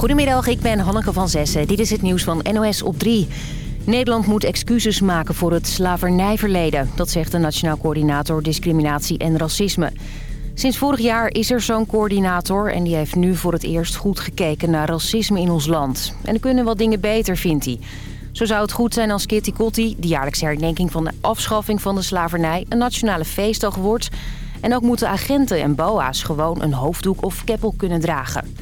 Goedemiddag, ik ben Hanneke van Zessen. Dit is het nieuws van NOS op 3. Nederland moet excuses maken voor het slavernijverleden. Dat zegt de Nationaal Coördinator Discriminatie en Racisme. Sinds vorig jaar is er zo'n coördinator... en die heeft nu voor het eerst goed gekeken naar racisme in ons land. En er kunnen wat dingen beter, vindt hij. Zo zou het goed zijn als Kitty Kotti, de jaarlijkse herdenking van de afschaffing van de slavernij... een nationale feestdag wordt... En ook moeten agenten en boa's gewoon een hoofddoek of keppel kunnen dragen.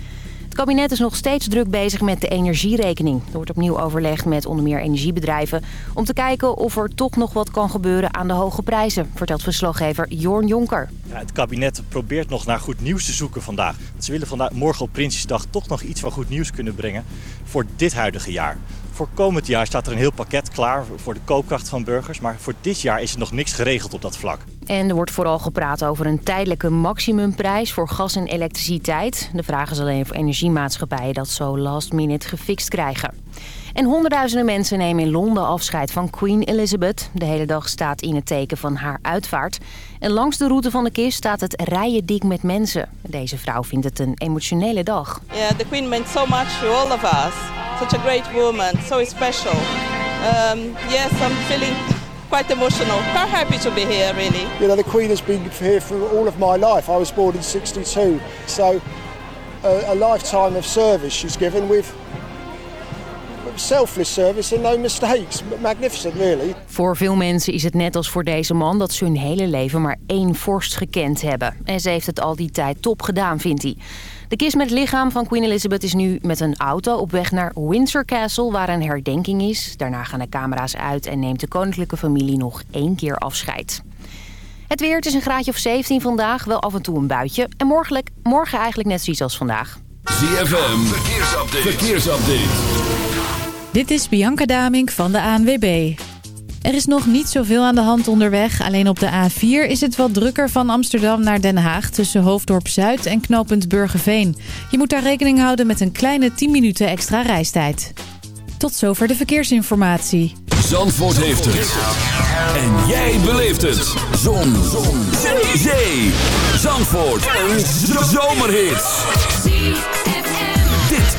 Kabinet is nog steeds druk bezig met de energierekening. Er wordt opnieuw overlegd met onder meer energiebedrijven... om te kijken of er toch nog wat kan gebeuren aan de hoge prijzen... vertelt verslaggever Jorn Jonker. Ja, het kabinet probeert nog naar goed nieuws te zoeken vandaag. Ze willen vandaag, morgen op Prinsjesdag toch nog iets van goed nieuws kunnen brengen... voor dit huidige jaar. Voor komend jaar staat er een heel pakket klaar voor de koopkracht van burgers. Maar voor dit jaar is er nog niks geregeld op dat vlak. En er wordt vooral gepraat over een tijdelijke maximumprijs voor gas en elektriciteit. De vraag is alleen voor energiemaatschappijen dat zo last minute gefixt krijgen. En honderdduizenden mensen nemen in Londen afscheid van Queen Elizabeth. De hele dag staat in het teken van haar uitvaart. En langs de route van de kist staat het rijen dik met mensen. Deze vrouw vindt het een emotionele dag. Yeah, the Queen meant so much to all of us. Such a great woman, so special. Um, yes, I'm feeling quite emotional. Quite happy to be here, really. You know, the Queen has been here for all of my life. I was born in 62, so a, a lifetime of service she's given with selfless service and no mistakes. Magnificent, really. Voor veel mensen is het net als voor deze man dat ze hun hele leven maar één vorst gekend hebben. En ze heeft het al die tijd top gedaan, vindt hij. De kist met het lichaam van Queen Elizabeth is nu met een auto op weg naar Windsor Castle... waar een herdenking is. Daarna gaan de camera's uit en neemt de koninklijke familie nog één keer afscheid. Het weer, het is een graadje of 17 vandaag, wel af en toe een buitje. En morgen, morgen eigenlijk net zoiets als vandaag. ZFM, verkeersupdate. verkeersupdate. Dit is Bianca Damink van de ANWB. Er is nog niet zoveel aan de hand onderweg. Alleen op de A4 is het wat drukker van Amsterdam naar Den Haag... tussen Hoofddorp Zuid en knooppunt Burgerveen. Je moet daar rekening houden met een kleine 10 minuten extra reistijd. Tot zover de verkeersinformatie. Zandvoort heeft het. En jij beleeft het. Zon. Zon. Zee. Zandvoort. Een zomerhit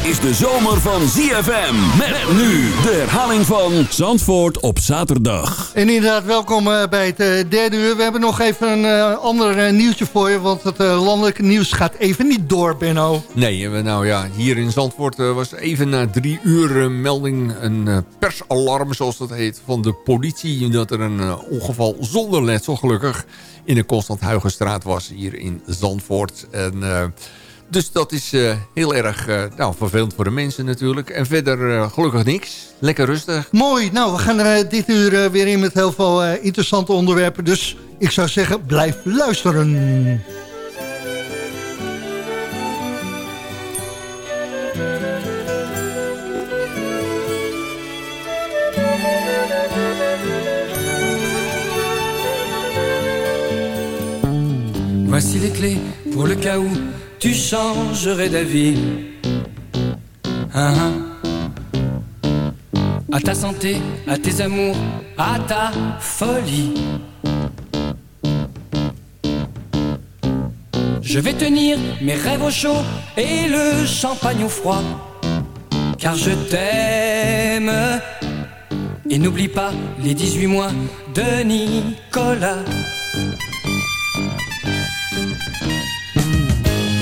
is de zomer van ZFM. Met nu de herhaling van Zandvoort op zaterdag. En inderdaad, welkom eh, bij het eh, derde uur. We hebben nog even een uh, ander nieuwtje voor je. Want het landelijke nieuws gaat even niet door, Benno. Nee, nou ja, hier in Zandvoort was even na drie uur melding... een persalarm, zoals dat heet, van de politie... dat er een ongeval zonder letsel, gelukkig... in de Constant Huigenstraat was hier in Zandvoort. En... Dus dat is uh, heel erg uh, nou, vervelend voor de mensen natuurlijk. En verder uh, gelukkig niks. Lekker rustig. Mooi. Nou, we gaan er dit uur weer in met heel veel interessante onderwerpen. Dus ik zou zeggen, blijf luisteren. Voici les clés pour le cas où tu changerais d'avis. Hein, À ta santé, à tes amours, à ta folie. Je vais tenir mes rêves au chaud et le champagne au froid. Car je t'aime. Et n'oublie pas les 18 mois de Nicolas.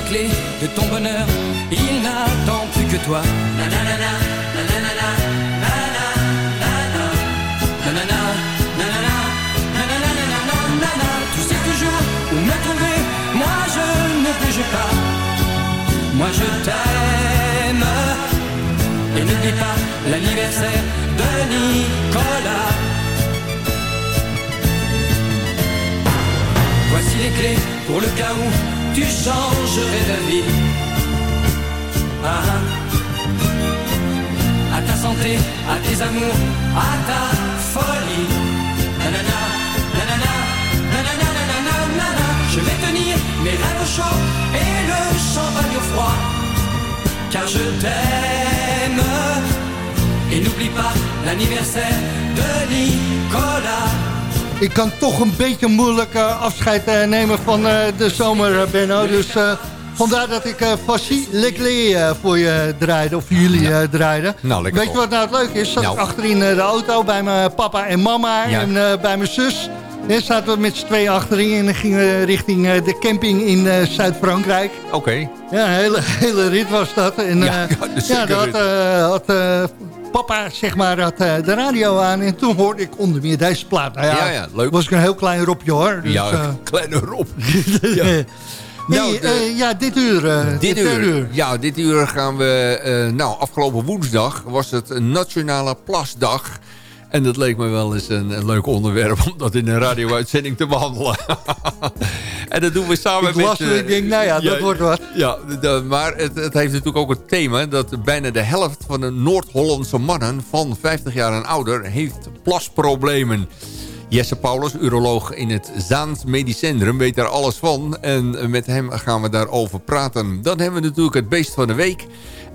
Clés de ton bonheur, il n'attend plus que toi. Nanana, nanana, nanana, nanana. Tu sais toujours où me trouver, moi je ne bouge pas. Moi je t'aime. Et n'oublie pas l'anniversaire de Nicolas. Voici les clés pour le cas où tu changerais d'avis. Ah, ah. à ta santé, à tes amours, à ta folie. Nanana, nanana, nanana, nanana, nanana. Je vais tenir mes rêves au chaud et le champagne au froid. Car je t'aime. Et n'oublie pas l'anniversaire de Nicolas. Ik kan toch een beetje moeilijk uh, afscheid uh, nemen van uh, de zomer, Benno. Dus vandaar dat ik Fassi Leclerc voor je draaide, of voor jullie draaide. Nou, Weet je wat nou het leuke is? Zat nou. ik achterin de auto bij mijn papa en mama ja. en bij mijn zus. En zaten we met z'n twee achterin en dan gingen we richting de camping in Zuid-Frankrijk. Oké. Okay. Ja, een hele, hele rit was dat. En, ja, ja, dat had, had papa zeg maar, had uh, de radio aan en toen hoorde ik onder meer deze plaat. Nou ja, ja, ja leuk. was ik een heel klein ropje hoor. Dus, ja, uh, kleine rop. ja. Nou, de, uh, ja, dit uur. dit, dit uur, uur, Ja, dit uur gaan we... nou, afgelopen woensdag was het Nationale Plasdag. En dat leek me wel eens een, een leuk onderwerp om dat in een radio-uitzending te behandelen. en dat doen we samen ik met... Las, uh, ik denk, nou ja, dat wordt wat. Ja, de, maar het, het, heeft natuurlijk ook het thema dat bijna de helft van de Noord-Hollandse mannen van 50 jaar en ouder heeft plasproblemen. Jesse Paulus, uroloog in het Zaans Medisch Centrum, weet daar alles van. En met hem gaan we daarover praten. Dan hebben we natuurlijk het beest van de week.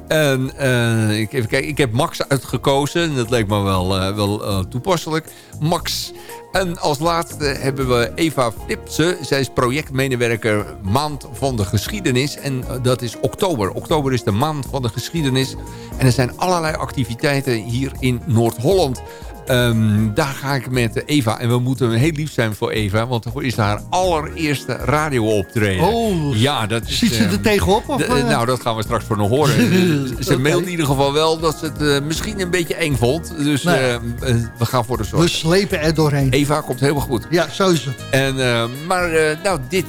En uh, ik, even kijken, ik heb Max uitgekozen. Dat leek me wel, uh, wel uh, toepasselijk. Max. En als laatste hebben we Eva Flipse. Zij is projectmedewerker Maand van de Geschiedenis. En dat is oktober. Oktober is de maand van de geschiedenis. En er zijn allerlei activiteiten hier in Noord-Holland. Um, daar ga ik met Eva. En we moeten heel lief zijn voor Eva. Want voor is haar allereerste radio-optreden. Oh, ja, dat is, ziet ze er uh, tegenop? Of, uh, nou, dat gaan we straks voor nog horen. ze okay. mailt in ieder geval wel dat ze het uh, misschien een beetje eng vond. Dus nee. we gaan voor de zorg. We slepen er doorheen. Eva komt helemaal goed. Ja, zo is het. En, maar nou, dit,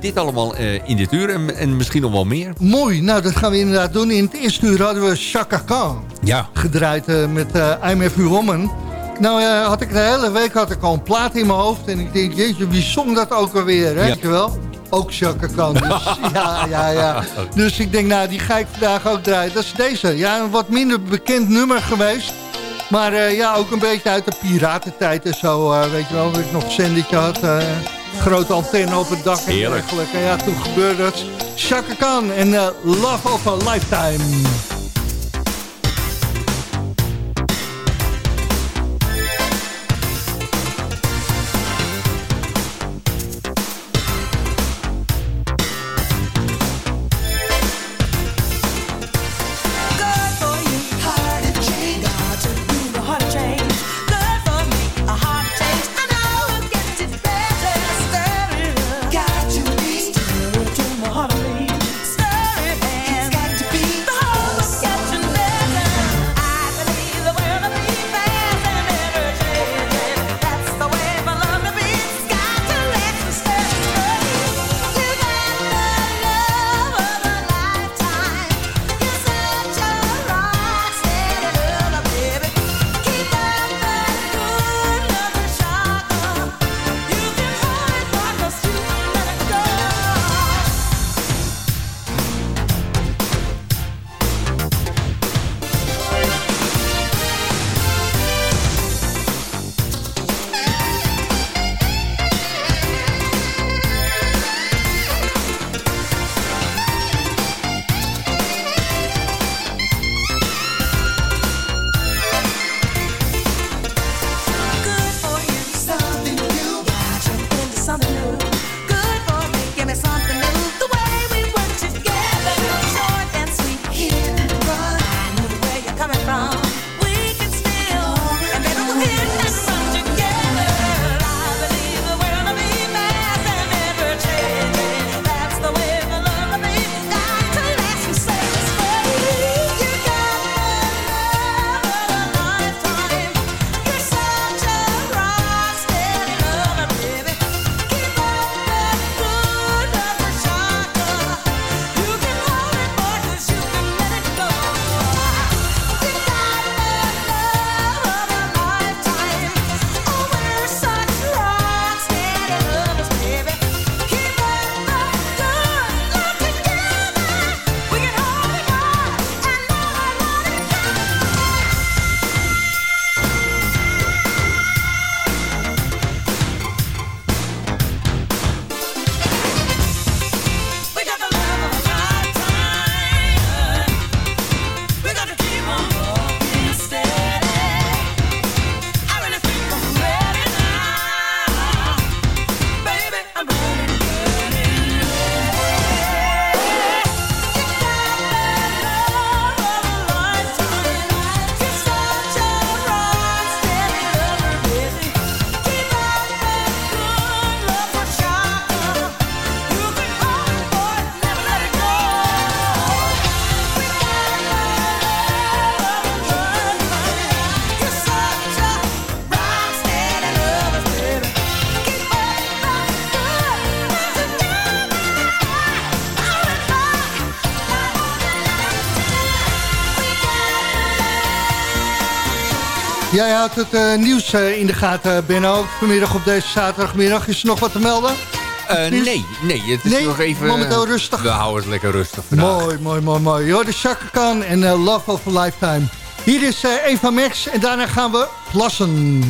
dit allemaal in dit uur. En, en, misschien nog wel meer. Mooi. Nou, dat gaan we inderdaad doen. In het eerste uur hadden we Chaka Khan ja. gedraaid met I'm Every Woman. Nou ja, had ik de hele week had ik al een plaat in mijn hoofd. En ik denk, jeetje, wie zong dat ook alweer? Ja. Weet je wel? Ook Chaka Khan. Dus, ja, ja, ja. Dus ik denk, nou, die ga ik vandaag ook draaien. Dat is deze. Ja, een wat minder bekend nummer geweest. Maar uh, ja, ook een beetje uit de piratentijd en zo. Uh, weet je wel, dat ik nog een zendertje had. Grote antenne op het dak en dergelijke. Ja, toen gebeurde het. Chaka Khan en Love of a Lifetime. Jij houdt het eh, nieuws eh, in de gaten, Benno. Vanmiddag op deze zaterdagmiddag. Is er nog wat te melden? Eh, nee, nee, het is Nee, nog even... momenteel rustig. We houden het lekker rustig vandaag. Mooi, mooi, mooi, mooi. Joh, de Chaka Khan en Love of a Lifetime. Hier is Eva Max en daarna gaan we plassen.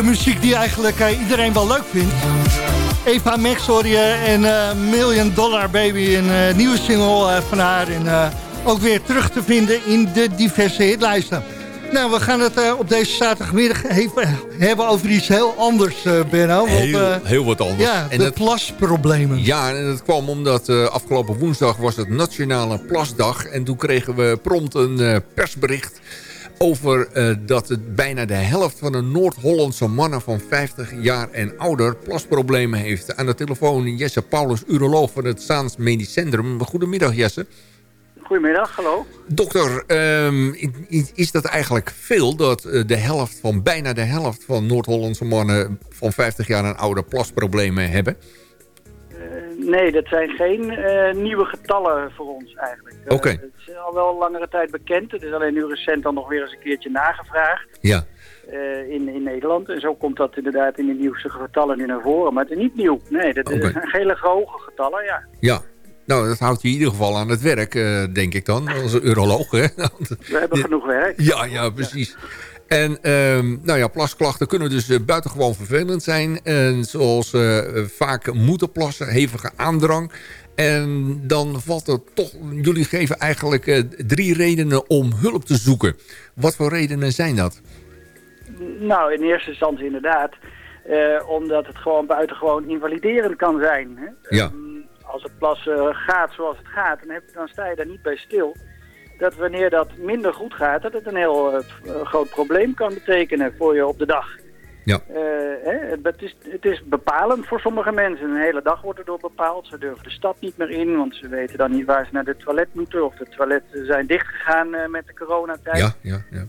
De muziek die eigenlijk eh, iedereen wel leuk vindt. Eva Max je en eh, Million Dollar Baby, een eh, nieuwe single eh, van haar. En eh, ook weer terug te vinden in de diverse hitlijsten. Nou, we gaan het eh, op deze zaterdagmiddag even hebben over iets heel anders, eh Benno. Want, Heel, eh, heel wat anders. ja, en de dat, plasproblemen. ja, en dat kwam omdat eh, afgelopen woensdag was het Nationale Plasdag. En toen kregen we prompt een eh, persbericht over eh, dat het bijna de helft van de Noord-Hollandse mannen van 50 jaar en ouder plasproblemen heeft. Aan de telefoon Jesse Paulus, uroloog van het Zaans Medisch Centrum. Goedemiddag Jesse. Goedemiddag, hallo. Dokter, ehm, is dat eigenlijk veel dat eh, de helft van, bijna de helft van Noord-Hollandse mannen van 50 jaar en ouder plasproblemen hebben? Eh, nee, dat zijn geen eh, nieuwe getallen voor ons eigenlijk. Eh, Oké. Het is al wel langere tijd bekend. Het is alleen nu recent dan nog weer eens een keertje nagevraagd Ja. in, in Nederland. En zo komt dat inderdaad in de nieuwste getallen nu naar voren. Maar het is niet nieuw. Nee, dat is hele hoge getallen, ja. Ja. Nou, dat houdt je in ieder geval aan het werk, denk ik dan, als een uroloog. Hè? We hebben genoeg werk. ja, ja, precies. En ehm, nou ja, plasklachten kunnen dus eh, buitengewoon vervelend zijn. En zoals eh, vaak moeten plassen, hevige aandrang. En dan valt er toch... Jullie geven eigenlijk eh, drie redenen om hulp te zoeken. Wat voor redenen zijn dat? Nou, in eerste instantie inderdaad. omdat het gewoon buitengewoon invaliderend kan zijn. Hè? Ja. Ehm, als het plassen gaat zoals het gaat, dan, heb, dan sta je daar niet bij stil. Dat wanneer dat minder goed gaat, dat het een heel eh, groot probleem kan betekenen voor je op de dag. Ja. Eh, hè, het, is, het is bepalend voor sommige mensen. Een hele dag wordt erdoor bepaald. Ze durven de stad niet meer in, want ze weten dan niet waar ze naar de toilet moeten. Of de toiletten zijn dichtgegaan eh, met de coronatijd. Ja, ja, ja.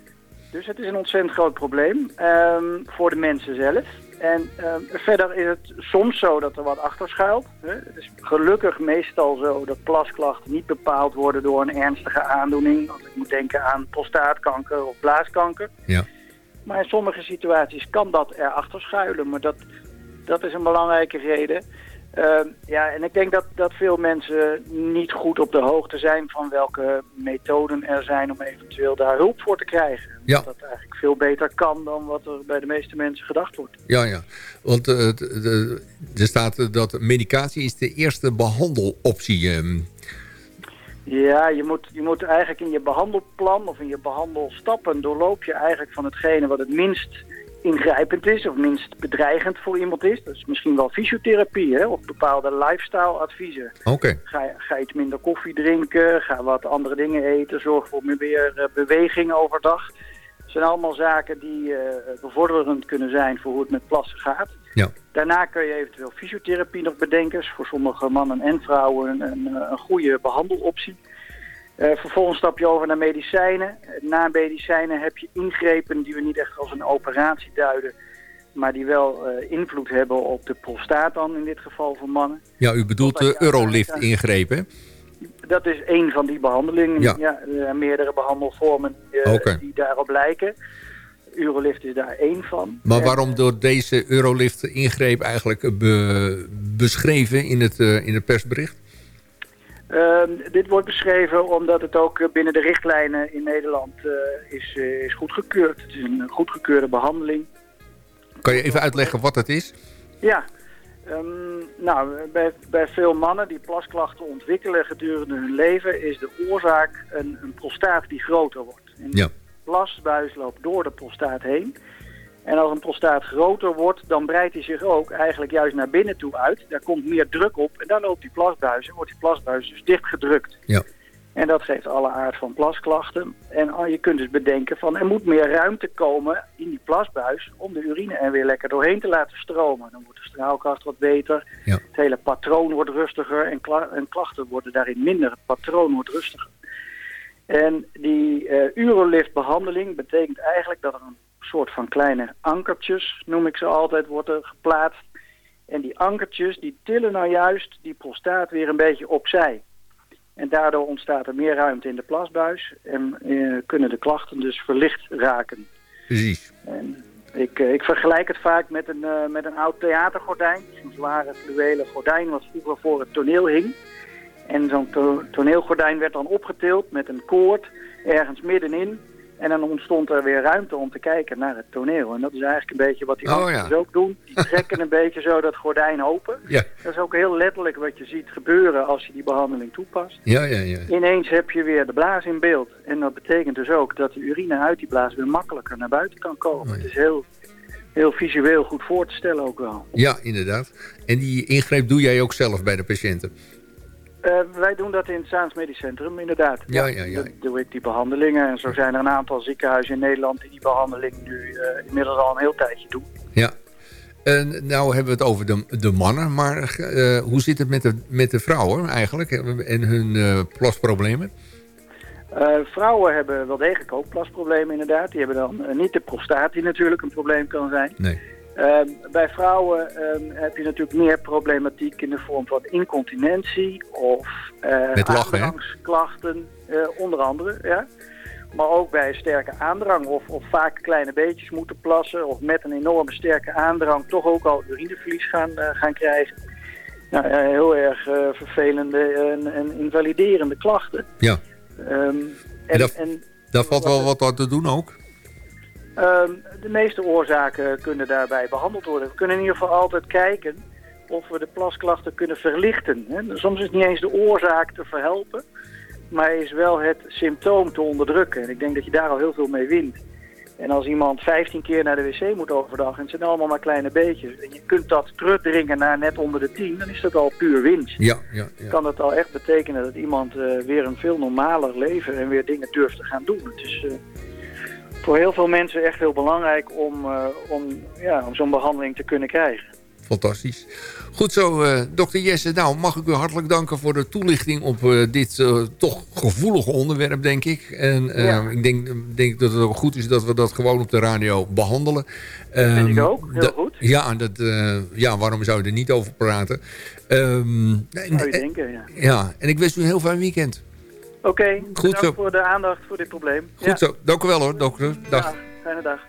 Dus het is een ontzettend groot probleem ehm, voor de mensen zelf. En ehm, verder is het soms zo dat er wat achter schuilt. Hè. Het is gelukkig meestal zo dat plasklachten niet bepaald worden door een ernstige aandoening. Want ik moet denken aan prostaatkanker of blaaskanker. Ja. Maar in sommige situaties kan dat erachter schuilen. Maar dat, dat is een belangrijke reden. Ehm, ja, en ik denk dat, dat veel mensen niet goed op de hoogte zijn van welke methoden er zijn om eventueel daar hulp voor te krijgen. Ja. Dat dat eigenlijk veel beter kan dan wat er bij de meeste mensen gedacht wordt. Ja, ja. Want eh, de- de- er staat eh, dat medicatie is de eerste behandeloptie. ehm. Ja, je moet, je moet eigenlijk in je behandelplan of in je behandelstappen doorloop je eigenlijk van hetgene wat het minst ingrijpend is of minst bedreigend voor iemand is. Dat is misschien wel fysiotherapie hè, of bepaalde lifestyle adviezen. Oké. Ga, ga iets minder koffie drinken, ga wat andere dingen eten, zorg voor meer eh, beweging overdag. Het zijn allemaal zaken die eh, bevorderend kunnen zijn voor hoe het met plassen gaat. Ja. Daarna kun je eventueel fysiotherapie nog bedenken. Is voor sommige mannen en vrouwen een, een, een goede behandeloptie. Eh, vervolgens stap je over naar medicijnen. Eh, Na medicijnen heb je ingrepen die we niet echt als een operatie duiden. Maar die wel eh, invloed hebben op de prostaat dan in dit geval voor mannen. Ja, u bedoelt de Eurolift ingrepen, hè? Dat is één van die behandelingen. Ja. Ja. er zijn meerdere behandelvormen eh, die daarop lijken. Urolift is daar één van. Maar waarom door deze Eurolift ingreep eigenlijk be- beschreven in het, in het persbericht? Ehm, dit wordt beschreven omdat het ook eh, binnen de richtlijnen in Nederland eh, is, eh, is goedgekeurd. Het is een goedgekeurde behandeling. Kan je even uitleggen wat het is? Ja, ehm, nou, bij, bij veel mannen die plasklachten ontwikkelen gedurende hun leven... is de oorzaak een, een prostaat die groter wordt. En Ja. de plasbuis loopt door de prostaat heen. En als een prostaat groter wordt, dan breidt hij zich ook eigenlijk juist naar binnen toe uit. Daar komt meer druk op en dan loopt die plasbuis en wordt die plasbuis dus dichtgedrukt. Ja. En dat geeft alle aard van plasklachten. En je kunt dus bedenken van er moet meer ruimte komen in die plasbuis om de urine er weer lekker doorheen te laten stromen. Dan wordt de straalkracht wat beter. Ja. Het hele patroon wordt rustiger en, kla- en klachten worden daarin minder. Het patroon wordt rustiger. En die eh uroliftbehandeling betekent eigenlijk dat er een soort van kleine ankertjes, noem ik ze altijd, worden geplaatst. En die ankertjes die tillen nou juist die prostaat weer een beetje opzij. En daardoor ontstaat er meer ruimte in de plasbuis en eh, kunnen de klachten dus verlicht raken. Precies. En ik, eh, ik vergelijk het vaak met een, eh, met een oud theatergordijn. Zo'n zware fluwelen gordijn wat vroeger voor het toneel hing. En zo'n to- toneelgordijn werd dan opgetild met een koord ergens middenin. En dan ontstond er weer ruimte om te kijken naar het toneel. En dat is eigenlijk een beetje wat die Oh, ja. ook doen. Die trekken een beetje zo dat gordijn open. Ja. Dat is ook heel letterlijk wat je ziet gebeuren als je die behandeling toepast. Ja, ja, ja. Ineens heb je weer de blaas in beeld. En dat betekent dus ook dat de urine uit die blaas weer makkelijker naar buiten kan komen. Het is heel, heel visueel goed voor te stellen ook wel. Ja, inderdaad. En die ingreep doe jij ook zelf bij de patiënten? Eh, wij doen dat in het Zaans Medisch Centrum, inderdaad. Ja, ja, ja. Dan doe ik die behandelingen. En zo zijn er een aantal ziekenhuizen in Nederland die die behandeling nu eh, inmiddels al een heel tijdje doen. Ja. En nou hebben we het over de, de mannen, maar eh, hoe zit het met de, met de vrouwen eigenlijk en hun plasproblemen? Vrouwen hebben wel degelijk ook plasproblemen inderdaad. Die hebben dan niet de prostaat die natuurlijk een probleem kan zijn. Nee. Eh, bij vrouwen eh, heb je natuurlijk meer problematiek in de vorm van incontinentie of eh aandrangsklachten, eh, onder andere. Ja. Maar ook bij sterke aandrang of, of vaak kleine beetjes moeten plassen of met een enorme sterke aandrang toch ook al urineverlies gaan, eh, gaan krijgen. Nou, ja, heel erg vervelende en, en invaliderende klachten. Ja. Ehm, en, En dat- en Daar valt wel wat aan te doen ook. Ehm, de meeste oorzaken kunnen daarbij behandeld worden. We kunnen in ieder geval altijd kijken of we de plasklachten kunnen verlichten. Hè. Soms is niet eens de oorzaak te verhelpen, maar is wel het symptoom te onderdrukken. En ik denk dat je daar al heel veel mee wint. En als iemand 15 keer naar de wc moet overdag en het zijn allemaal maar kleine beetjes... en je kunt dat terugdringen naar net onder de 10, dan is dat al puur winst. Ja, ja, ja. Kan dat al echt betekenen dat iemand eh, weer een veel normaler leven en weer dingen durft te gaan doen. Het is, eh, voor heel veel mensen echt heel belangrijk om, eh, om, ja, om zo'n behandeling te kunnen krijgen. Fantastisch. Goed zo, eh, dokter Jesse. Nou, mag ik u hartelijk danken voor de toelichting op eh, dit toch gevoelige onderwerp, denk ik. En Ja. ik denk, denk dat het ook goed is dat we dat gewoon op de radio behandelen. vind Ehm, ik ook, heel goed. Ja, dat, ja, waarom zou je er niet over praten? Ehm, en- Zou je denken, ja. ja, en ik wens u een heel fijn weekend. Oké, bedankt zo. voor de aandacht voor dit probleem. Goed ja. zo. Dank u wel hoor, dokter. Dag. Ja, fijne dag.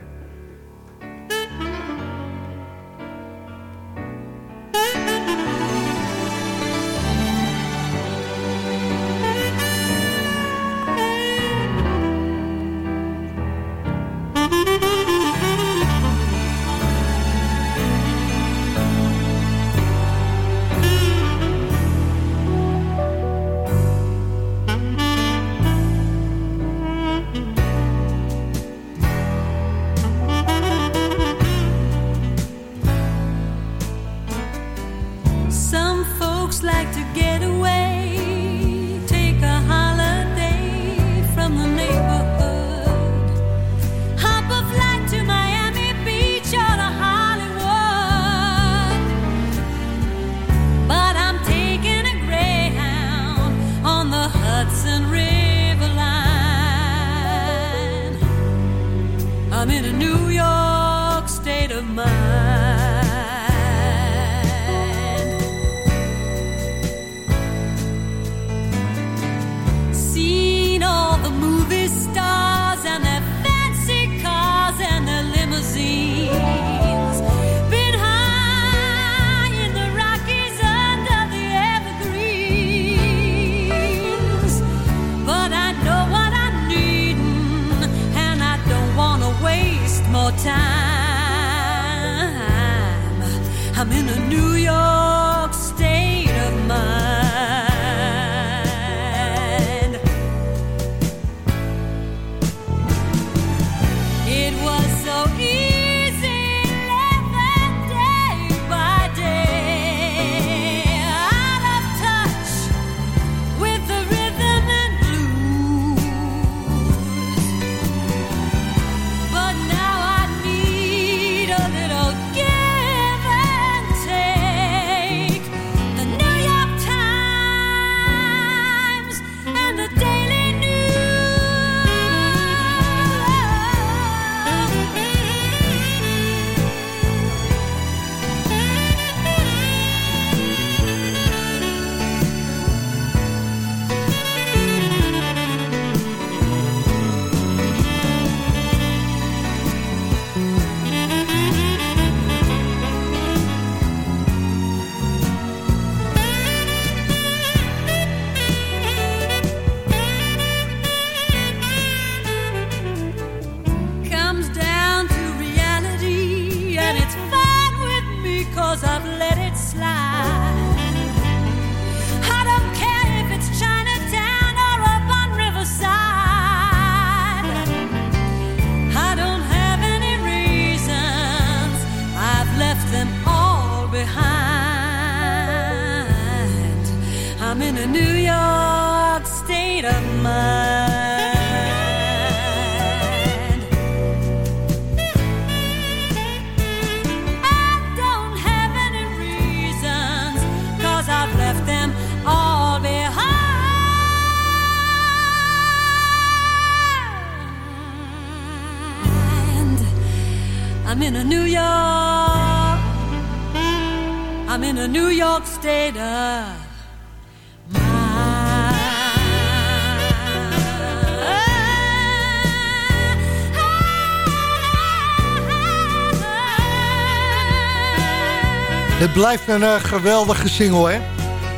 Het blijft een eh, geweldige single, hè?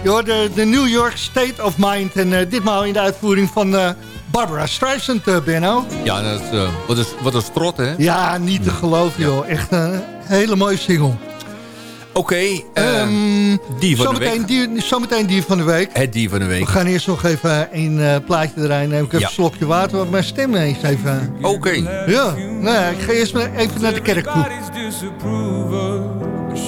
Je hoort de, de New York State of Mind. En eh, ditmaal in de uitvoering van eh, Barbara Streisand, eh, Benno. Ja, dat is, eh, wat, is, wat een strot, hè? Ja, niet te geloven, joh. Echt een hele mooie single. Oké, eh, Ehm, die van de zometeen week. Die, zometeen die van de week. Het die van de week. We gaan eerst nog even een eh, plaatje erin. Neem ik even Ja. een slokje water, want mijn stem eens even... Oké. Ja, nou ja, ik ga eerst maar even naar de kerk toe.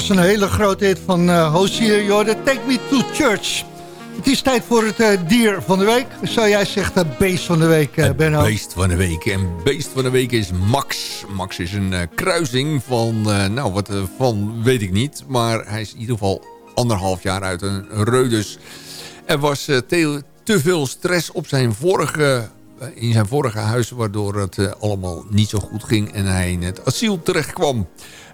was een hele grote hit van uh, Hosier Jorde. Take me to church. Het is tijd voor het eh, dier van de week. Zou jij zegt het beest van de week, uh, Benno? Beest van de week. En beest van de week is Max. Max is een eh, kruising van, eh, nou wat eh, van weet ik niet. Maar hij is in ieder geval anderhalf jaar uit een reudus. Er was eh, te, te veel stress op zijn vorige, eh, in zijn vorige huis... waardoor het eh, allemaal niet zo goed ging en hij in het asiel terecht kwam.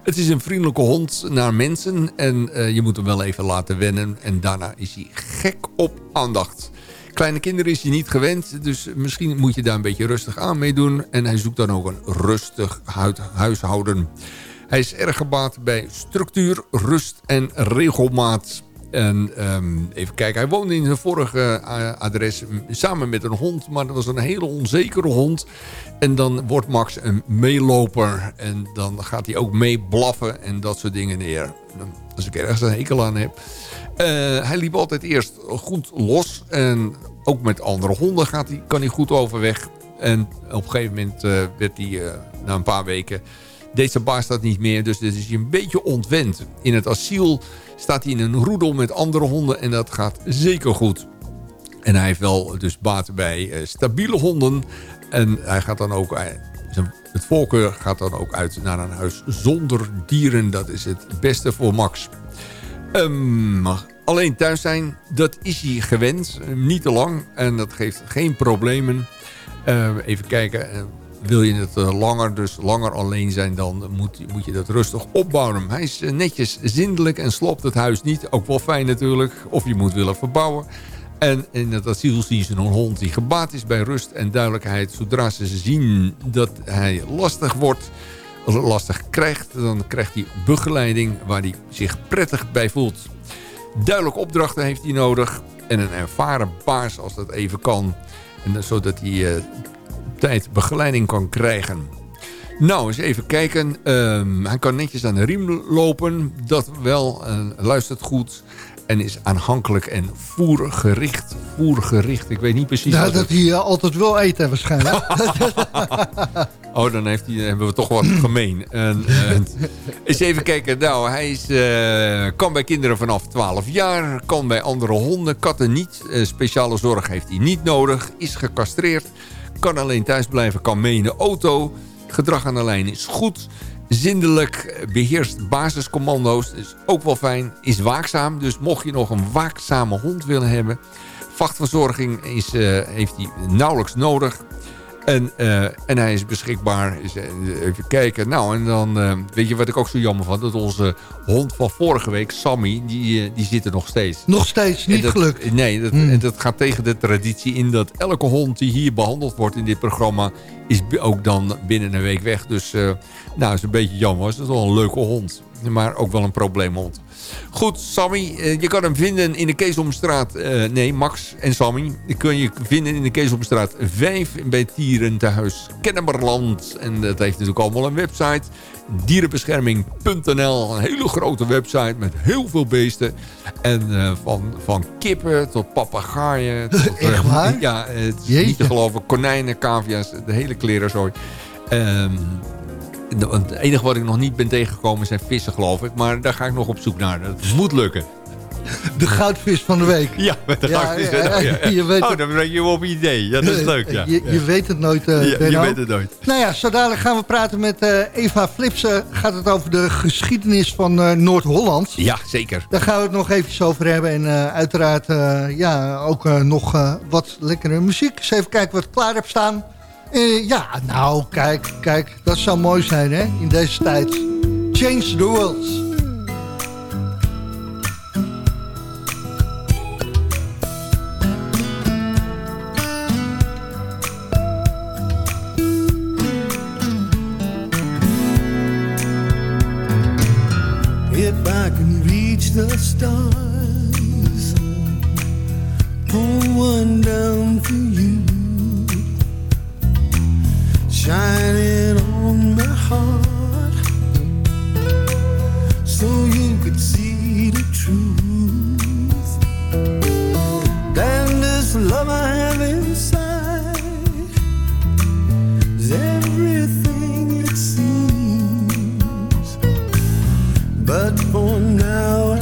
Het is een vriendelijke hond naar mensen en eh, je moet hem wel even laten wennen. En daarna is hij gek op aandacht. Kleine kinderen is hij niet gewend, dus misschien moet je daar een beetje rustig aan mee doen. En hij zoekt dan ook een rustig huishouden. Hij is erg gebaat bij structuur, rust en regelmaat. En ehm, even kijken, hij woonde in zijn vorige eh, adres samen met een hond. Maar dat was een hele onzekere hond. En dan wordt Max een meeloper. En dan gaat hij ook mee blaffen en dat soort dingen neer. Als ik ergens een hekel aan heb. Eh, hij liep altijd eerst goed los. En ook met andere honden gaat hij, kan hij goed overweg. En op een gegeven moment eh, werd hij na een paar weken... zijn baas dat niet meer, dus dit is hij een beetje ontwend. In het asiel staat hij in een roedel met andere honden en dat gaat zeker goed. En hij heeft wel dus baat bij eh, stabiele honden. En hij gaat dan ook eh, het voorkeur gaat dan ook uit naar een huis zonder dieren. Dat is het beste voor Max. Ehm, alleen thuis zijn, dat is hij gewend. Niet te lang en dat geeft geen problemen. Eh, even kijken, eh, wil je het eh, langer, dus langer alleen zijn... dan moet, moet je dat rustig opbouwen. Hij is eh, netjes zindelijk en slopt het huis niet. Ook wel fijn natuurlijk, of je moet willen verbouwen. En in het asiel zien ze een hond die gebaat is bij rust en duidelijkheid. Zodra ze zien dat hij lastig wordt, lastig krijgt... dan krijgt hij begeleiding waar hij zich prettig bij voelt. Duidelijke opdrachten heeft hij nodig. En een ervaren baas als dat even kan. En dat- zodat hij eh, op tijd begeleiding kan krijgen. Nou, eens even kijken. Ehm, hij kan netjes aan de riem lopen. Dat wel. eh, luistert goed. En is aanhankelijk en voergericht. Voergericht. Ik weet niet precies Nou, wat dat hij eh, altijd wil eten waarschijnlijk. Oh, dan heeft hij, hebben we toch wat gemeen. En, eh, eens even kijken. Nou, hij is, eh, kan bij kinderen vanaf 12 jaar. Kan bij andere honden, katten niet. Eh, speciale zorg heeft hij niet nodig. Is gecastreerd. Kan alleen thuis blijven. Kan mee in de auto. Gedrag aan de lijn is goed. Zindelijk eh, beheerst basiscommando's. Is ook wel fijn. Is waakzaam. Dus mocht je nog een waakzame hond willen hebben... Vachtverzorging is, eh, heeft hij nauwelijks nodig. En, eh, en hij is beschikbaar. Eh, even kijken. Nou, en dan eh, weet je wat ik ook zo jammer vond? Dat onze hond van vorige week, Sammy, die, die zit er nog steeds. Nog steeds niet dat- gelukt. Nee, dat, en dat gaat tegen de traditie in dat elke hond die hier behandeld wordt in dit programma... is ook dan binnen een week weg. Dus eh nou, is een beetje jammer. Het is wel een leuke hond. Maar ook wel een probleemhond. Goed, Sammy, eh, je kan hem vinden in de Keesomstraat. eh, nee, Max en Sammy. Die kun je vinden in de Keesomstraat 5 bij Tieren Tehuis Kennemerland. En dat heeft natuurlijk allemaal een website. Dierenbescherming.nl. Een hele grote website met heel veel beesten. En eh, van, van kippen tot papegaaien. tot, Echt waar? Ja, het is niet te geloven. Konijnen, cavia's, de hele klerenzooi. Ehm het enige wat ik nog niet ben tegengekomen zijn vissen, geloof ik. Maar daar ga ik nog op zoek naar. Dat moet lukken. De goudvis van de week. Ja, met de Ja, goudvis. ja, Oh, ja. je weet oh, dan breng je me op een idee. Ja, dat is leuk, ja. Je, je weet het nooit, eh je Benno. weet het nooit. Nou ja, zo dadelijk gaan we praten met eh, Eva Flipsen. Gaat het over de geschiedenis van eh, Noord-Holland. Ja, zeker. Daar gaan we het nog eventjes over hebben. En uiteraard ja, ook nog wat lekkere muziek. Eens even kijken wat ik klaar heb staan. Eh, ja, nou, kijk, kijk. Dat zou mooi zijn, hè, in deze tijd. Change the world. The stars, pull one for you, shining on my heart, so you could see the truth. Then this love I have inside is everything it seems. But for now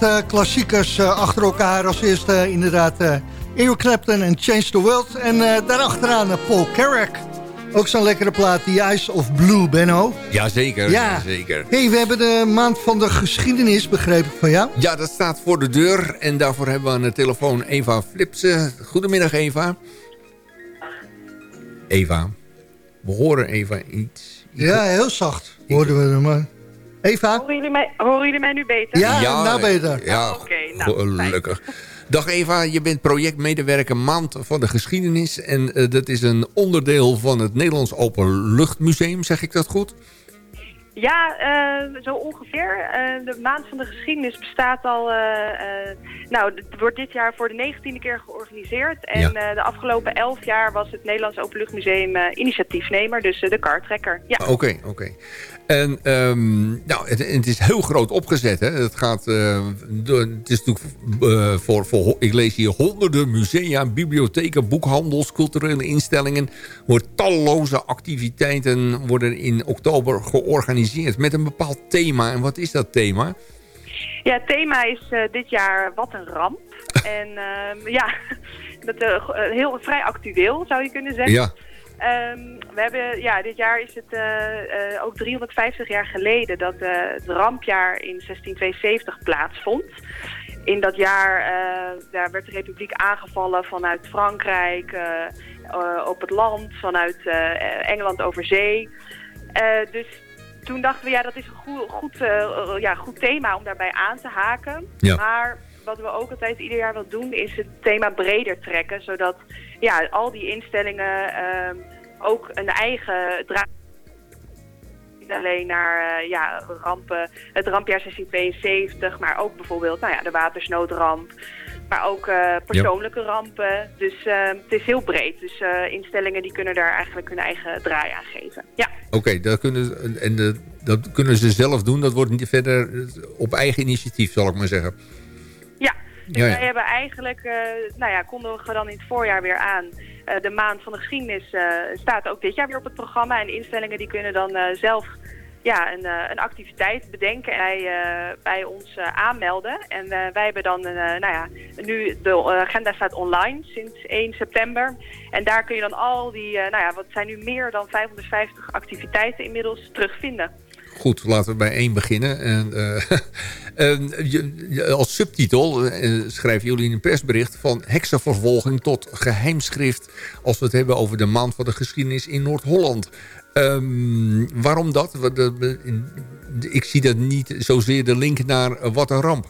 Echte klassiekers eh, achter elkaar. Als eerste eh, inderdaad eh, Eric Clapton en Change the World. En eh, daarachteraan eh, Paul Carrack. Ook zo'n lekkere plaat, The Eyes of Blue, Benno. Jazeker, Ja. zeker. hey, we hebben de maand van de geschiedenis, begreep ik van jou. Ja, dat staat voor de deur. En daarvoor hebben we aan de telefoon Eva Flipsen. Goedemiddag, Eva. Eva. We horen Eva iets. Ja, heel zacht hoorden we hem. Eva? Horen jullie mij, horen jullie mij nu beter? Ja, nou beter. Ja, Oké, nou, gelukkig. Dag Eva, je bent projectmedewerker Maand van de Geschiedenis. En eh, dat is een onderdeel van het Nederlands Openluchtmuseum, zeg ik dat goed? Ja, eh, zo ongeveer. Eh, de Maand van de Geschiedenis bestaat al... eh, eh, nou, het wordt dit jaar voor de negentiende keer georganiseerd. En Ja. eh, de afgelopen elf jaar was het Nederlands Openluchtmuseum initiatiefnemer. Dus de kartrekker. Ja. Oké, oké. En ehm, nou, het, het is heel groot opgezet. Hè? Het, gaat, eh, door- het is natuurlijk eh, voor, voor, ik lees hier honderden musea, bibliotheken, boekhandels, culturele instellingen. Wordt talloze activiteiten worden in oktober georganiseerd met een bepaald thema. En wat is dat thema? Ja, het thema is eh, dit jaar Wat een ramp. en ehm, ja, dat, heel vrij actueel zou je kunnen zeggen. Ja. Ehm, we hebben, ja, dit jaar is het eh, eh, ook 350 jaar geleden dat eh, het rampjaar in 1672 plaatsvond. In dat jaar daar werd de republiek aangevallen vanuit Frankrijk, op het land, vanuit Engeland over zee. Dus toen dachten we, ja, dat is een goed, goed, ja, goed thema om daarbij aan te haken. Ja. Maar wat we ook altijd ieder jaar wel doen, is het thema breder trekken. Zodat ja, al die instellingen ehm, ook een eigen draai niet alleen naar eh, ja, rampen, het rampjaar 1672, maar ook bijvoorbeeld nou ja, de watersnoodramp. Maar ook eh, persoonlijke rampen. Dus eh, het is heel breed. Dus eh, instellingen die kunnen daar eigenlijk hun eigen draai aan geven. Ja. Oké, dat, kunnen, en de, dat kunnen ze zelf doen. Dat wordt niet verder op eigen initiatief, zal ik maar zeggen. Dus Ja, ja. wij hebben eigenlijk, eh, nou ja, kondigen we dan in het voorjaar weer aan. Eh, de maand van de geschiedenis eh, staat ook dit jaar weer op het programma. En de instellingen die kunnen dan zelf ja, een, een activiteit bedenken en bij, bij ons aanmelden. En wij hebben dan, nou ja, nu de agenda staat online sinds 1 september. En daar kun je dan al die, nou ja, wat zijn nu meer dan 550 activiteiten inmiddels terugvinden. Goed, laten we bij één beginnen. En, eh, als subtitel eh, schrijven jullie in een persbericht... van heksenvervolging tot geheimschrift... als we het hebben over de maand van de geschiedenis in Noord-Holland. Ehm, waarom dat? Ik zie dat niet zozeer de link naar eh, wat een ramp.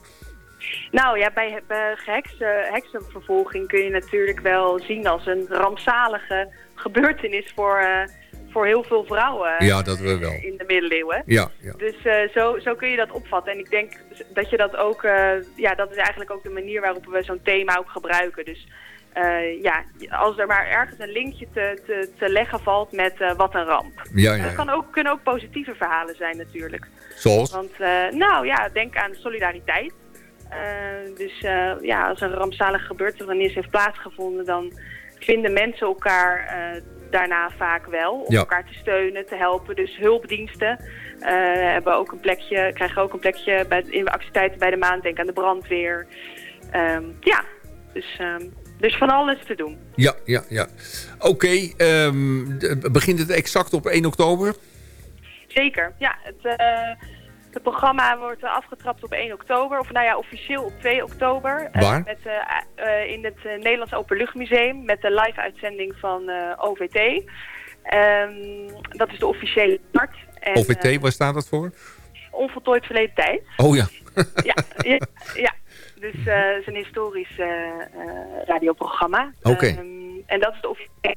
Nou ja, bij, geheksen, heksenvervolging kun je natuurlijk wel zien als een rampzalige gebeurtenis voor, eh, voor heel veel vrouwen Ja, dat we wel. in de middeleeuwen. Ja, ja. Dus eh, zo, zo kun je dat opvatten. En ik denk dat je dat ook, eh, ja, dat is eigenlijk ook de manier waarop we zo'n thema ook gebruiken. Dus eh, ja, als er maar ergens een linkje te, te, te leggen valt met eh, wat een ramp. Ja, ja, Dat kan ook, kunnen ook positieve verhalen zijn natuurlijk. Zoals? Want eh, nou ja, denk aan solidariteit. Eh, dus eh, ja, als een rampzalige gebeurtenis heeft plaatsgevonden, dan vinden mensen elkaar eh, daarna vaak wel. Om Ja. elkaar te steunen, te helpen. Dus hulpdiensten eh, hebben ook een plekje, krijgen ook een plekje bij, in activiteiten bij de maand. Denk aan de brandweer. Ehm, ja, dus, ehm, dus van alles te doen. Ja, ja, ja. Oké, ehm, begint het exact op 1 oktober? Zeker, ja. Het, eh, het programma wordt afgetrapt op 1 oktober. Of nou ja, officieel op 2 oktober. Eh, Waar? met, eh, eh, in het Nederlands Openluchtmuseum met de live-uitzending van OVT. Ehm, dat is de officiële start. En, OVT, waar staat dat voor? onvoltooid verleden tijd. Oh ja. ja, ja, ja. Dus het is een historisch radioprogramma. Oké. Ehm, en dat is de officiële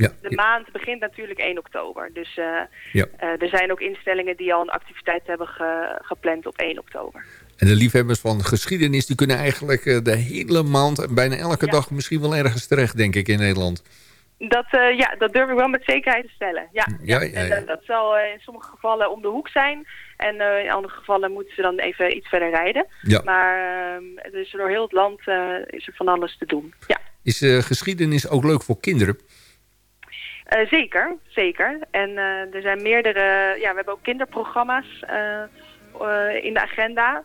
Ja, de maand begint natuurlijk 1 oktober. Dus eh, Ja. eh, er zijn ook instellingen die al een activiteit hebben ge- gepland op 1 oktober. En de liefhebbers van geschiedenis... die kunnen eigenlijk eh, de hele maand... en bijna elke dag misschien wel ergens terecht, denk ik, in Nederland. Dat, eh, ja, dat durf ik wel met zekerheid te stellen. Ja, Ja, ja, En, ja. dat zal in sommige gevallen om de hoek zijn. En in andere gevallen moeten ze dan even iets verder rijden. Ja. Maar dus door heel het land is er van alles te doen. Ja. Is geschiedenis ook leuk voor kinderen? Eh, zeker, zeker. En eh, er zijn meerdere, ja, we hebben ook kinderprogramma's eh, in de agenda.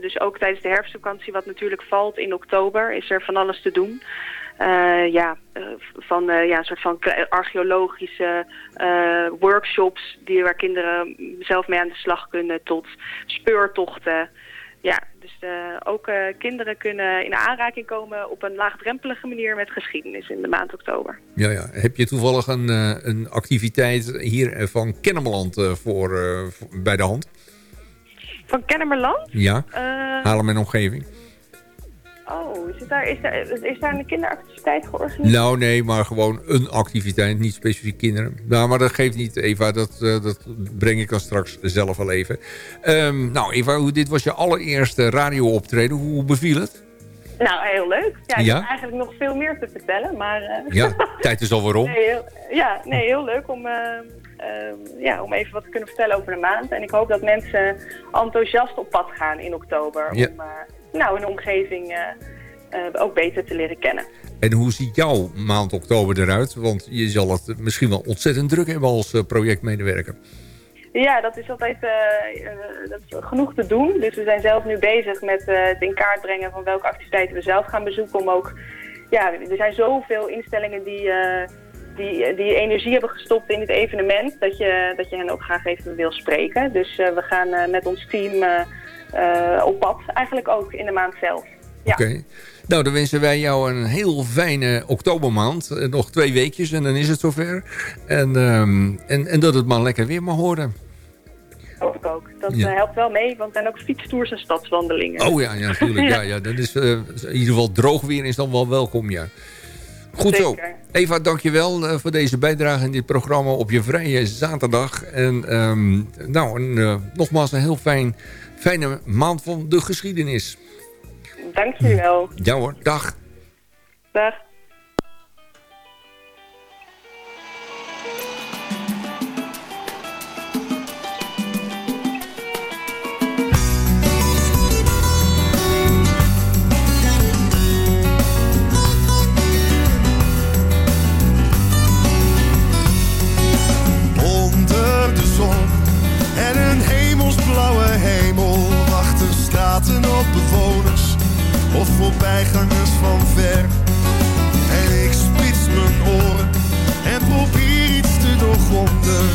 Dus ook tijdens de herfstvakantie, wat natuurlijk valt in oktober, is er van alles te doen. Ja, van ja, een soort van archeologische workshops die, waar kinderen zelf mee aan de slag kunnen tot speurtochten. Ja, dus eh, ook eh, kinderen kunnen in aanraking komen op een laagdrempelige manier met geschiedenis in de maand oktober. Ja, ja. Heb je toevallig een, eh, een activiteit hier van Kennemerland voor, voor- bij de hand? Van Kennemerland? Ja, Haarlem en omgeving. Oh, is, het daar, is, daar, is daar een kinderactiviteit georganiseerd? Nou, nee, maar gewoon een activiteit, niet specifiek kinderen. Nou, maar dat geeft niet, Eva. Dat, eh, dat breng ik dan straks zelf wel even. Ehm, nou, Eva, hoe- dit was je allereerste radiooptreden. Hoe beviel het? Nou, heel leuk. Ja, ik Ja? heb eigenlijk nog veel meer te vertellen, maar... eh, Ja, tijd is alweer om. Nee, heel, ja, nee, heel leuk om, eh, eh, ja, om even wat te kunnen vertellen over de maand. En ik hoop dat mensen enthousiast op pad gaan in oktober. Ja. Om eh, nou, hun omgeving eh, eh, ook beter te leren kennen. En hoe ziet jouw maand oktober eruit? Want je zal het misschien wel ontzettend druk hebben als eh, projectmedewerker. Ja, dat is altijd dat is genoeg te doen. Dus we zijn zelf nu bezig met het in kaart brengen van welke activiteiten we zelf gaan bezoeken. Om ook, ja, er zijn zoveel instellingen die, die, die energie hebben gestopt in dit evenement. Dat je, dat je hen ook graag even wil spreken. Dus we gaan met ons team op pad. Eigenlijk ook in de maand zelf. Ja. Oké. Nou, dan wensen wij jou een heel fijne oktobermaand. Eh, nog twee weekjes en dan is het zover. En, ehm, en, en dat het maar lekker weer mag worden. Hoop ik ook. Dat Ja. eh, helpt wel mee, want er zijn ook fietstours en stadswandelingen. Oh ja, ja natuurlijk. Ja, ja, dat is, eh, in ieder geval droog weer is dan wel welkom, ja. Goed zo. Eva, dankjewel uh, voor deze bijdrage in dit programma op je vrije zaterdag. En um, nou, een, uh, nogmaals een heel fijn, fijne maand van de geschiedenis. Dank jullie wel. Ja hoor, dag. Dag. Of voorbijgangers van ver. En ik spits mijn oren en probeer iets te doorgronden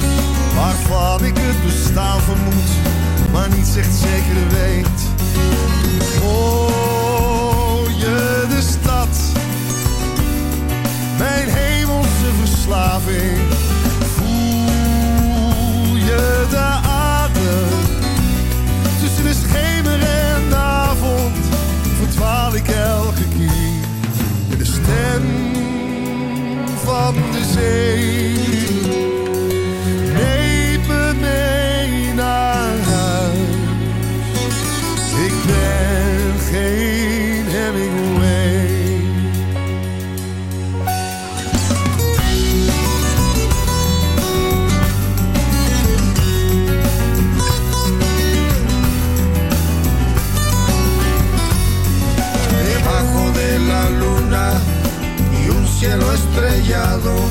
waarvan ik het bestaan vermoed, maar niet echt zeker weet. Hoor je de stad, mijn hemelse verslaving? Zee. Neem me mee naar huis. Ik ben geen Hemingway. debajo de la luna y un cielo estrellado.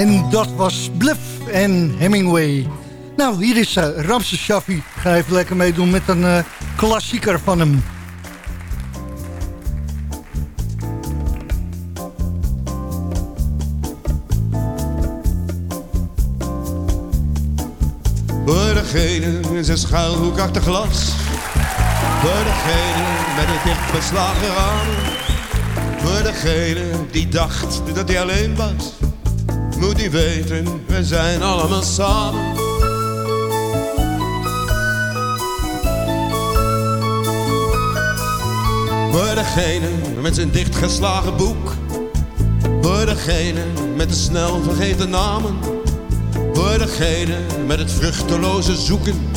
En dat was Bluff en Hemingway. Nou, hier is uh, Ramse Shaffi. Ga even lekker meedoen met een uh, klassieker van hem. Voor degene in zijn schuilhoek achter glas. Voor degene met het dicht beslagen ramen. Voor degene die dacht dat hij alleen was. Moet hij weten, we zijn allemaal samen. Voor degene met zijn dichtgeslagen boek. Voor degene met de snel vergeten namen. Voor degene met het vruchteloze zoeken.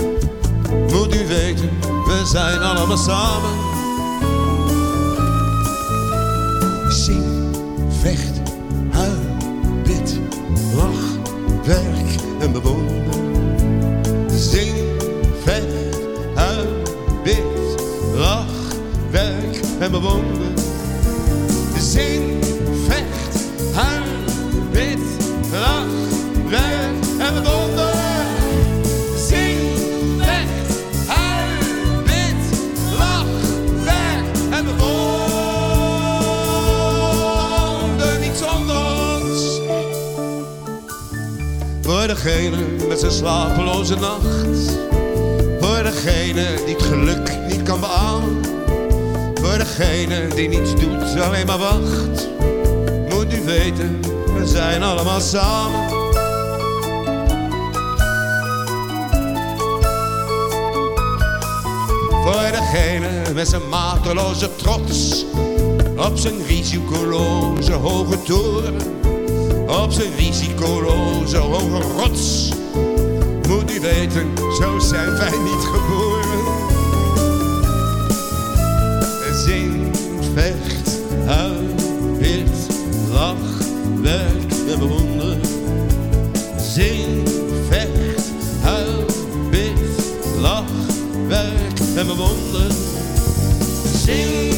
Moet u weten, we zijn allemaal samen. Zing, vecht, werk en bewonder. Zing, vecht, huil, bid, lach, werk en bewonder. Degene met zijn slapeloze nacht. Voor degene die het geluk niet kan beamen. Voor degene die niets doet, alleen maar wacht. Moet u weten, we zijn allemaal samen. Voor degene met zijn mateloze trots. Op zijn risicoloze hoge toren. Op zijn risicoloze hoge rots. Moet u weten, zo zijn wij niet geboren. Zing, vecht, huil, bid, lach, werk en bewonder. Zing, vecht, huil, bid, lach, werk en bewonder. Zing,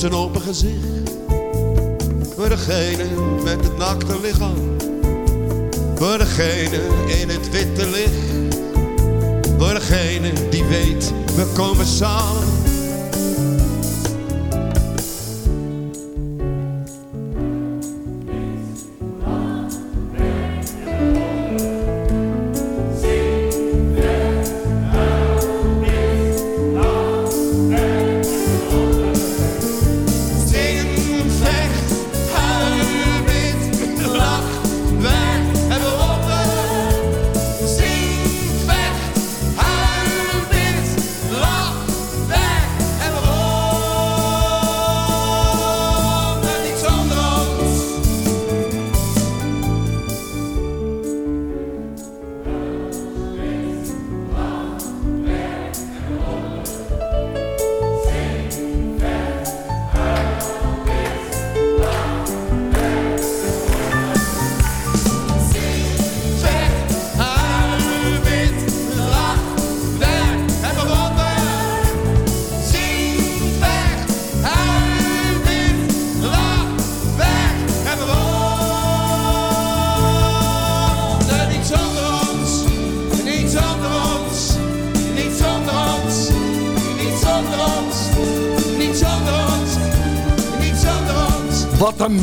met zijn open gezicht. Voor degene met het nakte lichaam. Voor degene in het witte licht. Voor degene die weet, we komen samen.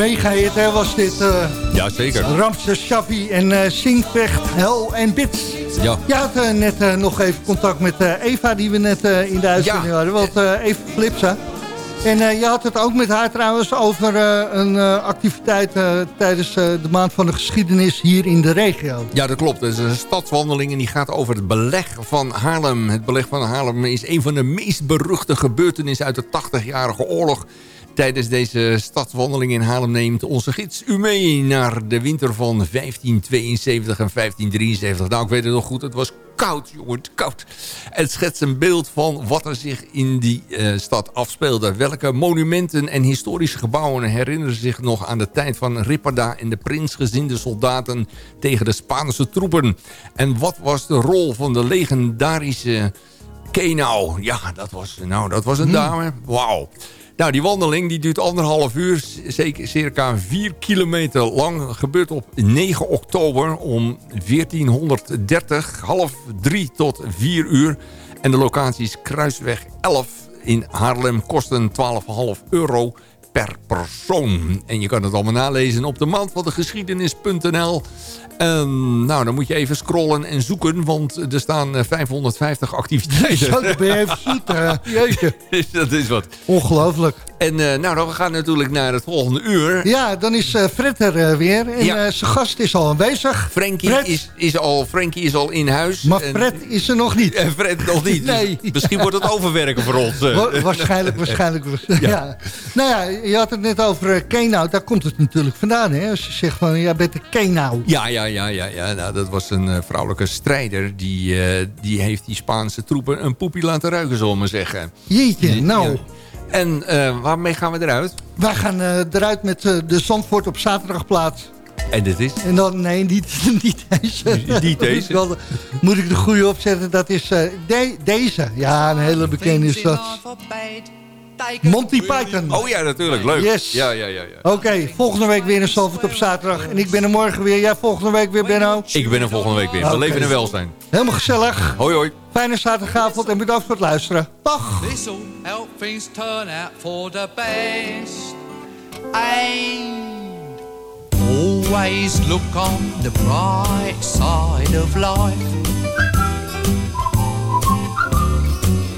Mega-hit hè, was dit. eh Ja, zeker. Ramse Shaffi en eh Singvecht, Hel en Bits. Ja. Je had eh, net nog even contact met Eva, die we net in de uitzending hadden. Want Eva Flipsa. En je had het ook met haar trouwens over een activiteit tijdens de maand van de geschiedenis hier in de regio. Ja, dat klopt. Het is een stadswandeling en die gaat over het beleg van Haarlem. Het beleg van Haarlem is een van de meest beruchte gebeurtenissen uit de 80-jarige oorlog. Tijdens deze stadswandeling in Haarlem neemt onze gids u mee naar de winter van 1572 en 1573. Nou, ik weet het nog goed, het was koud, jongen, koud. Het schetst een beeld van wat er zich in die eh, stad afspeelde. Welke monumenten en historische gebouwen herinneren zich nog aan de tijd van Ripperda en de prinsgezinde soldaten tegen de Spaanse troepen? En wat was de rol van de legendarische Kenau? Ja, dat was, nou, dat was een dame. Wauw. Nou, die wandeling die duurt anderhalf uur, circa 4 kilometer lang. Gebeurt op 9 oktober om 1430, half 3 tot 4 uur. En de locatie is Kruisweg 11 in Haarlem. Kosten 12,5 euro per persoon. En je kan het allemaal nalezen op de maand van de geschiedenis.nl. Ehm, nou, dan moet je even scrollen en zoeken, want er staan eh, 550 activiteiten. Zo, ben je even zoet. eh. jeetje. dat is wat. Ongelooflijk. En eh, nou, dan gaan we natuurlijk naar het volgende uur. Ja, dan is eh, Fred er eh, weer. En Ja. zijn gast is al aanwezig. Frankie Fred. is, is, al, Frankie is al in huis. Maar En- Fred is er nog niet. En Fred nog niet. Dus Nee. misschien wordt het overwerken voor ons. Wa- waarschijnlijk, waarschijnlijk. Ja. Nou ja, je had het net over Kenau. Daar komt het natuurlijk vandaan. Hè? Als je zegt van, jij bent de Kenau. Ja, ja, ja, ja, ja. Nou, dat was een vrouwelijke strijder. Die, die heeft die Spaanse troepen een poepie laten ruiken, zullen we maar zeggen. Jeetje, nou. Ja. En eh, waarmee gaan we eruit? Wij gaan eh, eruit met eh, de Zandvoort op zaterdagplaats. En dit is? En dan, nee, niet, niet deze. Niet deze? Moet ik wel de- Moet ik de goede opzetten? Dat is eh, de- deze. Ja, een hele bekende is dat. Monty Python. Oh ja, natuurlijk. Leuk. Yes. Ja, ja, ja. ja. Oké, volgende week weer in Zandvoort op zaterdag. En ik ben er morgen weer. Jij volgende week weer, Benno. Ik ben er volgende week weer. We Oké. leven en welzijn. Helemaal gezellig. Hoi, hoi. Fijne zaterdagavond en bedankt voor het luisteren. Dag. This'll help things turn out for the best. And always look on the bright side of life.